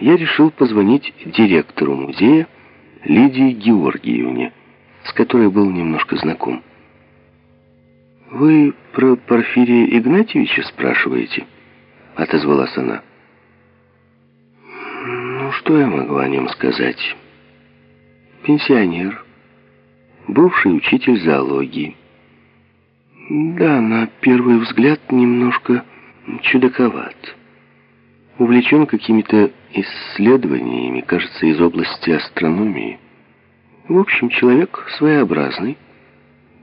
я решил позвонить директору музея Лидии Георгиевне, с которой был немножко знаком. «Вы про Порфирия Игнатьевича спрашиваете?» — отозвалась она. «Ну, что я могу о нем сказать? Пенсионер, бывший учитель зоологии. Да, на первый взгляд немножко чудаковат. Увлечен какими-то исследованиями, кажется, из области астрономии. В общем, человек своеобразный,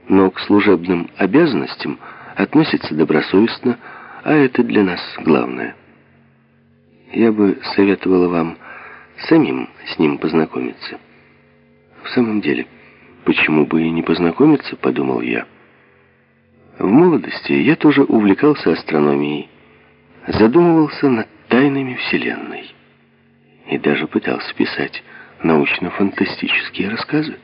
но к служебным обязанностям относится добросовестно, а это для нас главное. Я бы советовала вам самим с ним познакомиться. В самом деле, почему бы и не познакомиться, подумал я. В молодости я тоже увлекался астрономией, задумывался над тайнами Вселенной и даже пытался писать научно-фантастические рассказы.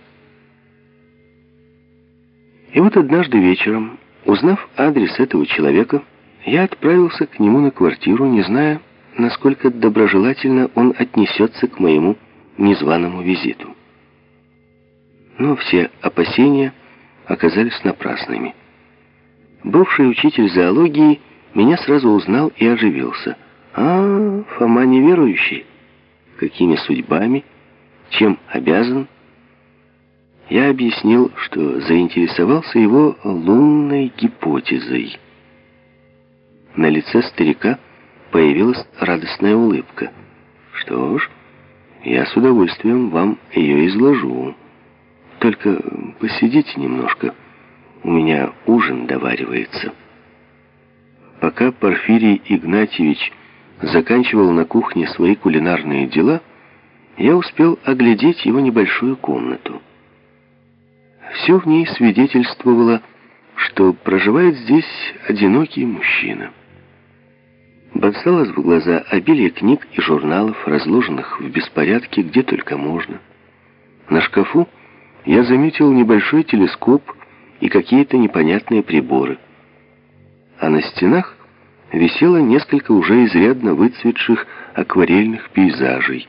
И вот однажды вечером, узнав адрес этого человека, я отправился к нему на квартиру, не зная, насколько доброжелательно он отнесется к моему незваному визиту. Но все опасения оказались напрасными. Бывший учитель зоологии меня сразу узнал и оживился. «А, Фома неверующий. Какими судьбами? Чем обязан?» Я объяснил, что заинтересовался его лунной гипотезой. На лице старика появилась радостная улыбка. «Что ж, я с удовольствием вам ее изложу. Только посидите немножко, у меня ужин доваривается». Пока Порфирий Игнатьевич заканчивал на кухне свои кулинарные дела, я успел оглядеть его небольшую комнату. Все в ней свидетельствовало, что проживает здесь одинокий мужчина. Бросалось в глаза обилие книг и журналов, разложенных в беспорядке где только можно. На шкафу я заметил небольшой телескоп и какие-то непонятные приборы. А на стенах висело несколько уже изрядно выцветших акварельных пейзажей,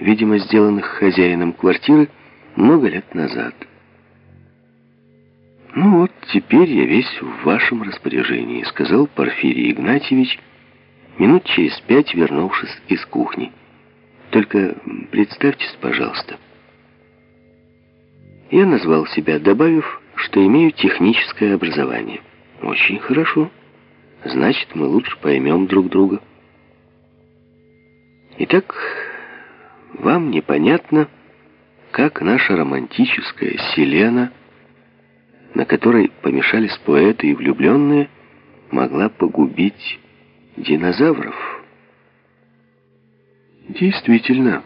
видимо, сделанных хозяином квартиры много лет назад. «Ну вот, теперь я весь в вашем распоряжении», — сказал Порфирий Игнатьевич, минут через пять вернувшись из кухни. «Только представьтесь, пожалуйста». Я назвал себя, добавив, что имею техническое образование. «Очень хорошо. Значит, мы лучше поймем друг друга». Итак, вам непонятно, как наша романтическая Селена, на которой помешались поэты и влюбленные, могла погубить динозавров. Действительно,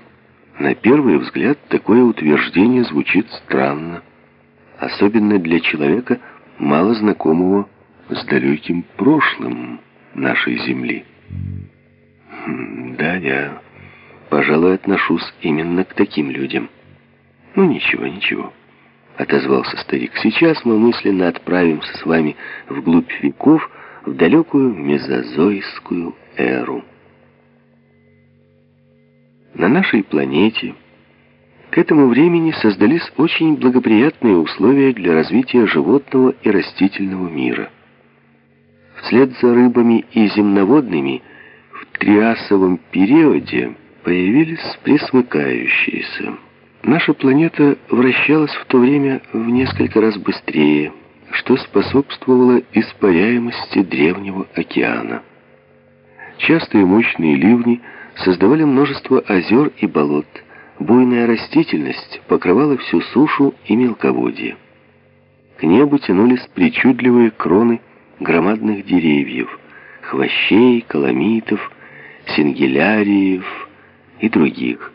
на первый взгляд такое утверждение звучит странно, особенно для человека, мало знакомого с далеким прошлым нашей Земли. Да, я, пожалуй, отношусь именно к таким людям. Ну, ничего, ничего, отозвался старик. Сейчас мы мысленно отправимся с вами вглубь веков, в далекую мезозойскую эру. На нашей планете к этому времени создались очень благоприятные условия для развития животного и растительного мира. Вслед за рыбами и земноводными в триасовом периоде появились пресмыкающиеся. Наша планета вращалась в то время в несколько раз быстрее, что способствовало испаряемости древнего океана. Частые мощные ливни создавали множество озер и болот, буйная растительность покрывала всю сушу и мелководье. К небу тянулись причудливые кроны громадных деревьев, хвощей, каламитов, сингеляриев и других.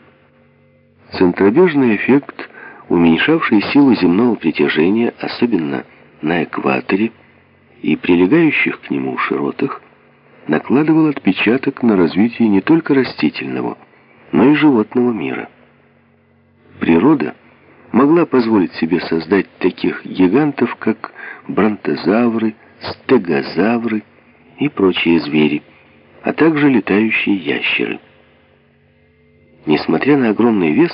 Центробежный эффект, уменьшавший силу земного притяжения, особенно на экваторе и прилегающих к нему широтах, накладывал отпечаток на развитие не только растительного, но и животного мира. Природа могла позволить себе создать таких гигантов, как бронтозавры, стегозавры и прочие звери, а также летающие ящеры. несмотря на огромный вес,